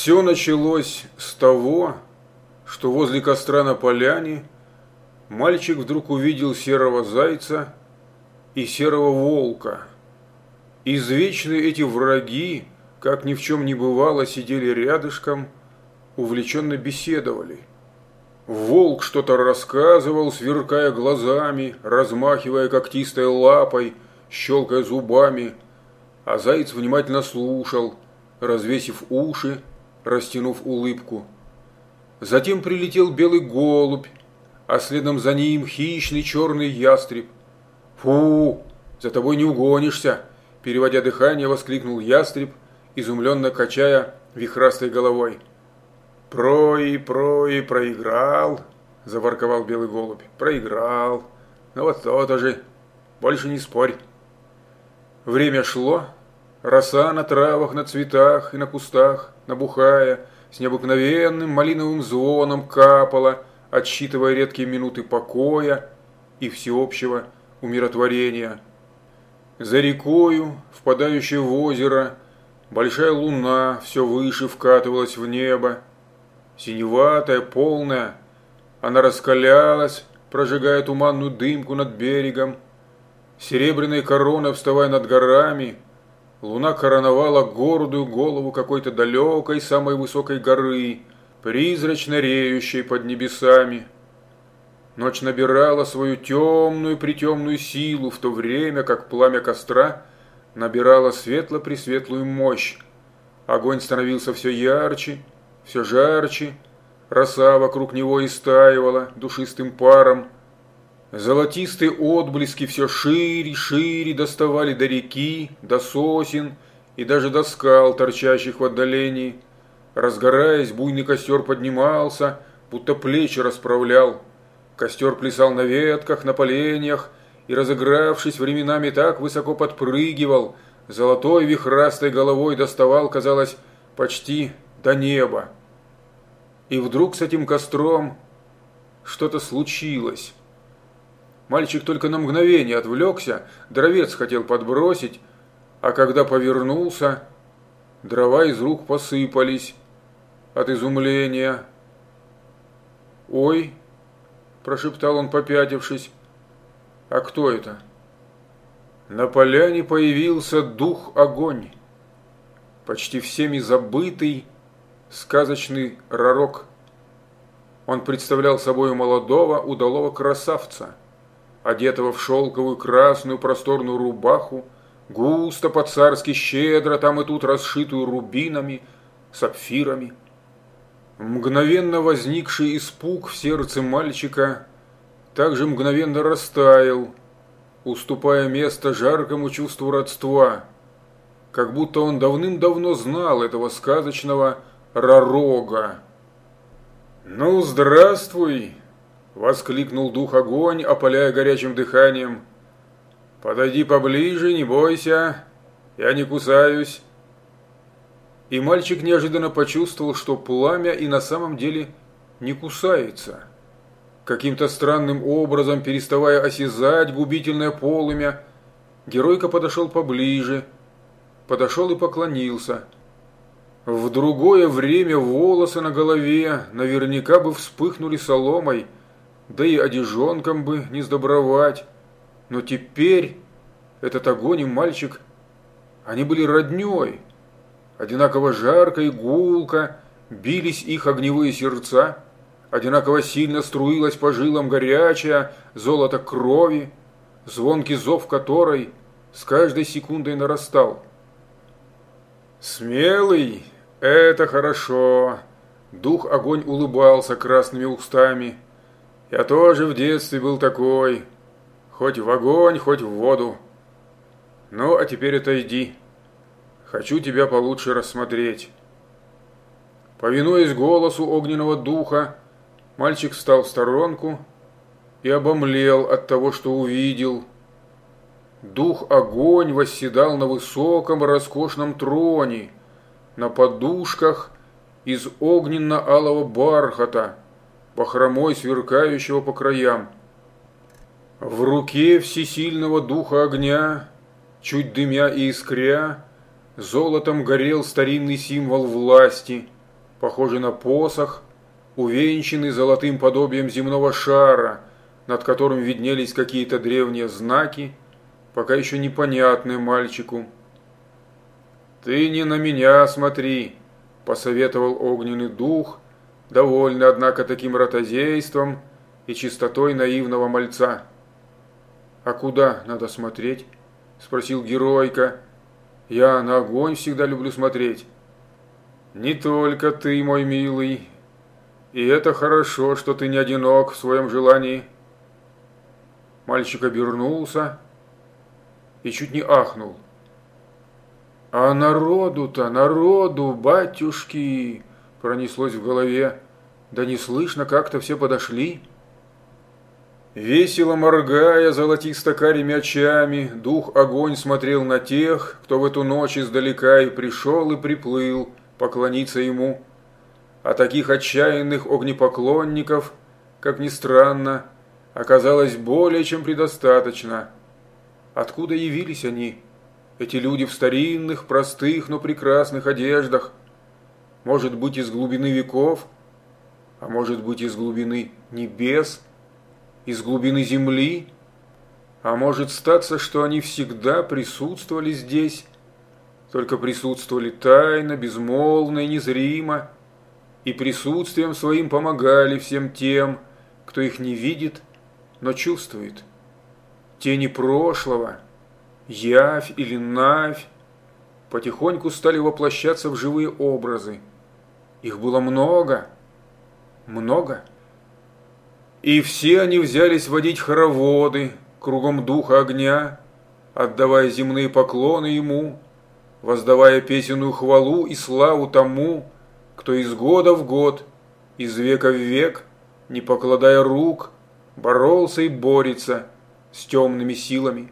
Все началось с того, что возле костра на поляне мальчик вдруг увидел серого зайца и серого волка. Извечные эти враги, как ни в чем не бывало, сидели рядышком, увлеченно беседовали. Волк что-то рассказывал, сверкая глазами, размахивая когтистой лапой, щелкая зубами, а заяц внимательно слушал, развесив уши растянув улыбку. Затем прилетел белый голубь, а следом за ним хищный черный ястреб. «Фу, за тобой не угонишься!» Переводя дыхание, воскликнул ястреб, изумленно качая вихрастой головой. «Прои, прои, проиграл!» – заворковал белый голубь. «Проиграл! Ну вот то-то же! Больше не спорь!» Время шло, Роса на травах, на цветах и на кустах, набухая, с необыкновенным малиновым звоном капала, отсчитывая редкие минуты покоя и всеобщего умиротворения. За рекою, впадающей в озеро, большая луна все выше вкатывалась в небо. Синеватая, полная, она раскалялась, прожигая туманную дымку над берегом. Серебряной короной, вставая над горами, Луна короновала гордую голову какой-то далекой самой высокой горы, призрачно реющей под небесами. Ночь набирала свою темную-притемную силу, в то время как пламя костра набирало светло-пресветлую мощь. Огонь становился все ярче, все жарче, роса вокруг него истаивала душистым паром, Золотистые отблески все шире, шире доставали до реки, до сосен и даже до скал, торчащих в отдалении. Разгораясь, буйный костер поднимался, будто плечи расправлял. Костер плясал на ветках, на поленьях и, разыгравшись, временами так высоко подпрыгивал, золотой вихрастой головой доставал, казалось, почти до неба. И вдруг с этим костром что-то случилось. Мальчик только на мгновение отвлекся, дровец хотел подбросить, а когда повернулся, дрова из рук посыпались от изумления. «Ой!» – прошептал он, попятившись. «А кто это?» На поляне появился дух-огонь, почти всеми забытый сказочный ророк. Он представлял собой молодого удалого красавца – одетого в шелковую красную просторную рубаху, густо по-царски щедро там и тут расшитую рубинами, сапфирами. Мгновенно возникший испуг в сердце мальчика также мгновенно растаял, уступая место жаркому чувству родства, как будто он давным-давно знал этого сказочного Ророга. «Ну, здравствуй, Воскликнул дух огонь, опаляя горячим дыханием. «Подойди поближе, не бойся, я не кусаюсь». И мальчик неожиданно почувствовал, что пламя и на самом деле не кусается. Каким-то странным образом, переставая осязать губительное полымя, геройка подошел поближе, подошел и поклонился. В другое время волосы на голове наверняка бы вспыхнули соломой – да и одежонкам бы не сдобровать. Но теперь этот огонь и мальчик, они были роднёй. Одинаково жарко и гулко бились их огневые сердца, одинаково сильно струилась по жилам горячая золото крови, звонкий зов которой с каждой секундой нарастал. «Смелый, это хорошо!» Дух огонь улыбался красными устами – я тоже в детстве был такой. Хоть в огонь, хоть в воду. Ну, а теперь отойди. Хочу тебя получше рассмотреть. Повинуясь голосу огненного духа, мальчик встал в сторонку и обомлел от того, что увидел. Дух-огонь восседал на высоком роскошном троне, на подушках из огненно-алого бархата, бахромой сверкающего по краям. В руке всесильного духа огня, чуть дымя и искря, золотом горел старинный символ власти, похожий на посох, увенчанный золотым подобием земного шара, над которым виднелись какие-то древние знаки, пока еще непонятные мальчику. «Ты не на меня смотри», – посоветовал огненный дух, довольный, однако, таким ротозейством и чистотой наивного мальца. «А куда надо смотреть?» – спросил геройка. «Я на огонь всегда люблю смотреть». «Не только ты, мой милый. И это хорошо, что ты не одинок в своем желании». Мальчик обернулся и чуть не ахнул. «А народу-то, народу, батюшки!» Пронеслось в голове. «Да не слышно, как-то все подошли». Весело моргая золотисто-карими очами, дух огонь смотрел на тех, кто в эту ночь издалека и пришел, и приплыл поклониться ему. А таких отчаянных огнепоклонников, как ни странно, оказалось более чем предостаточно. Откуда явились они? Эти люди в старинных, простых, но прекрасных одеждах. Может быть, из глубины веков, а может быть, из глубины небес, из глубины земли, а может статься, что они всегда присутствовали здесь, только присутствовали тайно, безмолвно и незримо, и присутствием своим помогали всем тем, кто их не видит, но чувствует. Тени прошлого – явь или навь, потихоньку стали воплощаться в живые образы. Их было много, много. И все они взялись водить хороводы кругом духа огня, отдавая земные поклоны ему, воздавая песенную хвалу и славу тому, кто из года в год, из века в век, не покладая рук, боролся и борется с темными силами.